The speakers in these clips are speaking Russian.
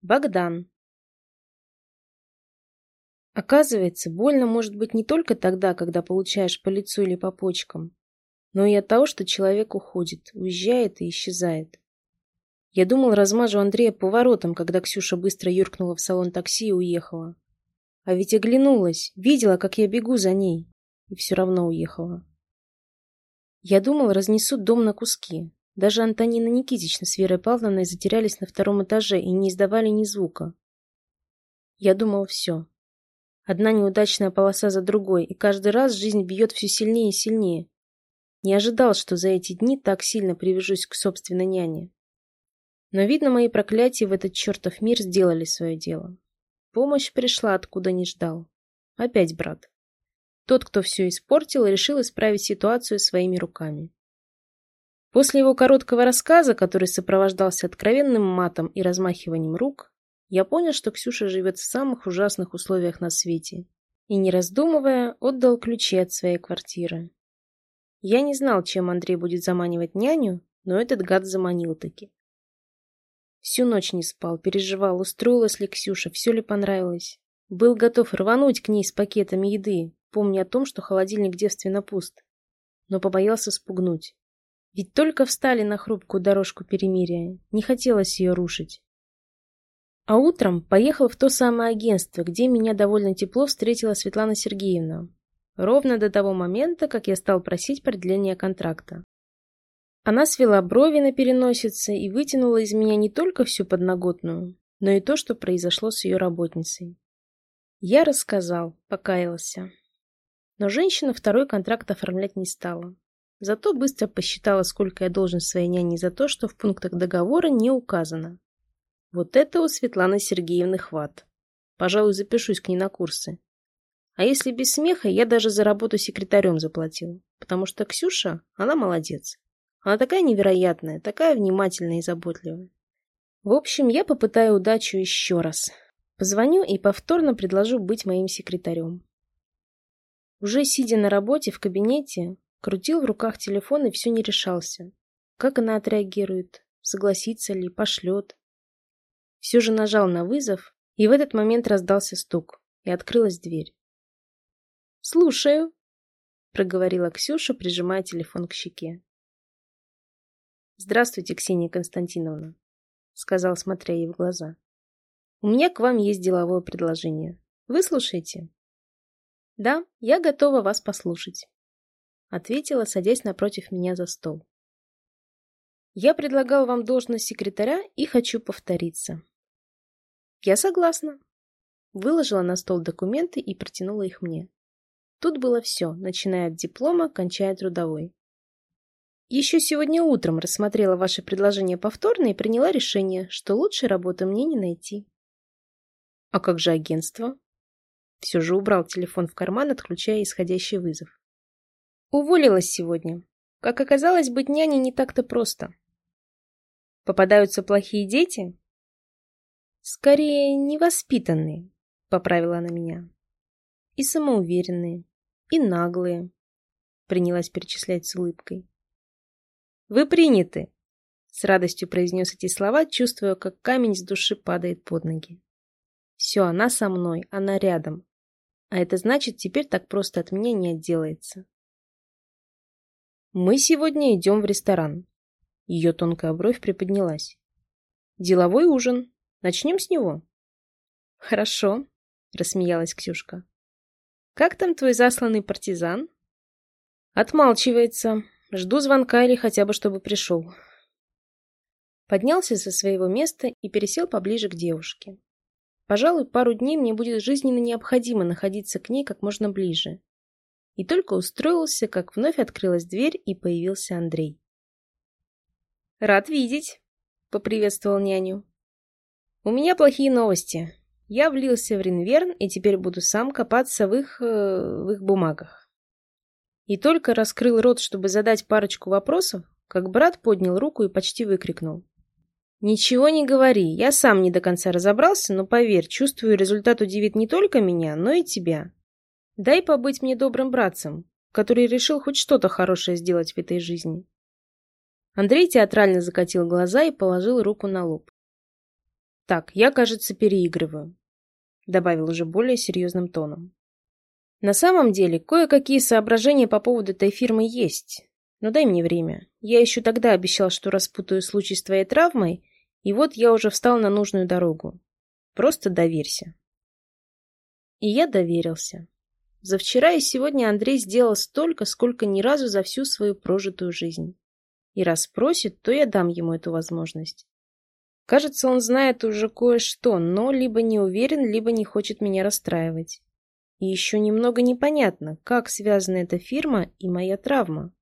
Богдан. Оказывается, больно может быть не только тогда, когда получаешь по лицу или по почкам, но и от того, что человек уходит, уезжает и исчезает. Я думал, размажу Андрея поворотом, когда Ксюша быстро юркнула в салон такси и уехала. А ведь оглянулась, видела, как я бегу за ней, и все равно уехала. Я думал, разнесут дом на куски, даже Антонина Никитична с Верой Павловной затерялись на втором этаже и не издавали ни звука. Я думал, все. Одна неудачная полоса за другой, и каждый раз жизнь бьет все сильнее и сильнее. Не ожидал, что за эти дни так сильно привяжусь к собственной няне. Но, видно, мои проклятия в этот чертов мир сделали свое дело. Помощь пришла, откуда не ждал. Опять брат. Тот, кто все испортил, решил исправить ситуацию своими руками. После его короткого рассказа, который сопровождался откровенным матом и размахиванием рук, я понял, что Ксюша живет в самых ужасных условиях на свете, и, не раздумывая, отдал ключи от своей квартиры. Я не знал, чем Андрей будет заманивать няню, но этот гад заманил таки. Всю ночь не спал, переживал, устроилась ли Ксюша, все ли понравилось. Был готов рвануть к ней с пакетами еды, помня о том, что холодильник девственно пуст. Но побоялся спугнуть. Ведь только встали на хрупкую дорожку перемирия, не хотелось ее рушить. А утром поехал в то самое агентство, где меня довольно тепло встретила Светлана Сергеевна. Ровно до того момента, как я стал просить продления контракта. Она свела брови на переносице и вытянула из меня не только всю подноготную, но и то, что произошло с ее работницей. Я рассказал, покаялся. Но женщина второй контракт оформлять не стала. Зато быстро посчитала, сколько я должен своей няне за то, что в пунктах договора не указано. Вот это у Светланы Сергеевны хват. Пожалуй, запишусь к ней на курсы. А если без смеха, я даже за работу секретарем заплатил. Потому что Ксюша, она молодец. Она такая невероятная, такая внимательная и заботливая. В общем, я попытаю удачу еще раз. Позвоню и повторно предложу быть моим секретарем. Уже сидя на работе в кабинете, Крутил в руках телефон и все не решался. Как она отреагирует? Согласится ли? Пошлет? Все же нажал на вызов, и в этот момент раздался стук, и открылась дверь. «Слушаю», — проговорила Ксюша, прижимая телефон к щеке. «Здравствуйте, Ксения Константиновна», — сказал, смотря ей в глаза. «У меня к вам есть деловое предложение. Вы слушаете?» «Да, я готова вас послушать». Ответила, садясь напротив меня за стол. Я предлагал вам должность секретаря и хочу повториться. Я согласна. Выложила на стол документы и протянула их мне. Тут было все, начиная от диплома, кончая трудовой. Еще сегодня утром рассмотрела ваше предложение повторно и приняла решение, что лучшей работы мне не найти. А как же агентство? Все же убрал телефон в карман, отключая исходящий вызов. Уволилась сегодня. Как оказалось, быть няней не так-то просто. Попадаются плохие дети? Скорее, невоспитанные, поправила она меня. И самоуверенные, и наглые, принялась перечислять с улыбкой. Вы приняты, с радостью произнес эти слова, чувствуя, как камень с души падает под ноги. Все, она со мной, она рядом. А это значит, теперь так просто от меня не отделается. Мы сегодня идем в ресторан. Ее тонкая бровь приподнялась. Деловой ужин. Начнем с него. Хорошо, рассмеялась Ксюшка. Как там твой засланный партизан? Отмалчивается. Жду звонка или хотя бы, чтобы пришел. Поднялся со своего места и пересел поближе к девушке. Пожалуй, пару дней мне будет жизненно необходимо находиться к ней как можно ближе. И только устроился, как вновь открылась дверь и появился Андрей. «Рад видеть», — поприветствовал няню. «У меня плохие новости. Я влился в Ринверн и теперь буду сам копаться в их... Э, в их бумагах». И только раскрыл рот, чтобы задать парочку вопросов, как брат поднял руку и почти выкрикнул. «Ничего не говори, я сам не до конца разобрался, но поверь, чувствую, результат удивит не только меня, но и тебя. Дай побыть мне добрым братцем, который решил хоть что-то хорошее сделать в этой жизни. Андрей театрально закатил глаза и положил руку на лоб. Так, я, кажется, переигрываю, добавил уже более серьезным тоном. На самом деле, кое-какие соображения по поводу этой фирмы есть. Но дай мне время. Я еще тогда обещал, что распутаю случай с твоей травмой, и вот я уже встал на нужную дорогу. Просто доверься. И я доверился. За вчера и сегодня Андрей сделал столько, сколько ни разу за всю свою прожитую жизнь. И раз просит, то я дам ему эту возможность. Кажется, он знает уже кое-что, но либо не уверен, либо не хочет меня расстраивать. И еще немного непонятно, как связана эта фирма и моя травма.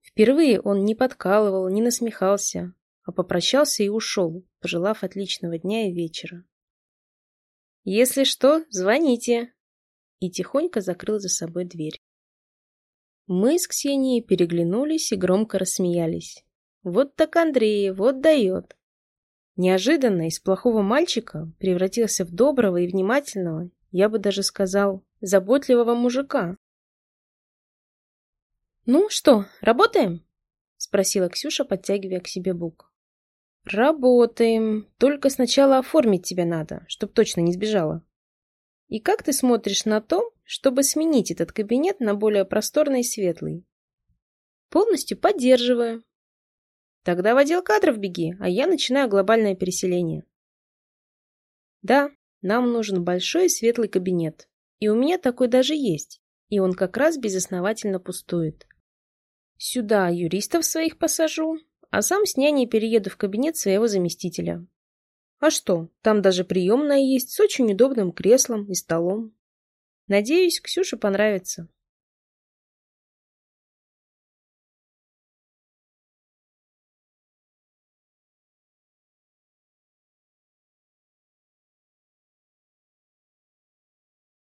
Впервые он не подкалывал, не насмехался, а попрощался и ушел, пожелав отличного дня и вечера. «Если что, звоните!» И тихонько закрыл за собой дверь. Мы с Ксенией переглянулись и громко рассмеялись. Вот так Андрей, вот дает. Неожиданно из плохого мальчика превратился в доброго и внимательного, я бы даже сказал, заботливого мужика. «Ну что, работаем?» — спросила Ксюша, подтягивая к себе бук. «Работаем. Только сначала оформить тебя надо, чтоб точно не сбежала. И как ты смотришь на то, чтобы сменить этот кабинет на более просторный и светлый?» «Полностью поддерживаю». «Тогда в отдел кадров беги, а я начинаю глобальное переселение». «Да, нам нужен большой и светлый кабинет. И у меня такой даже есть. И он как раз безосновательно пустует. Сюда юристов своих посажу, а сам с няней перееду в кабинет своего заместителя. А что, там даже приемная есть с очень удобным креслом и столом. Надеюсь, Ксюше понравится.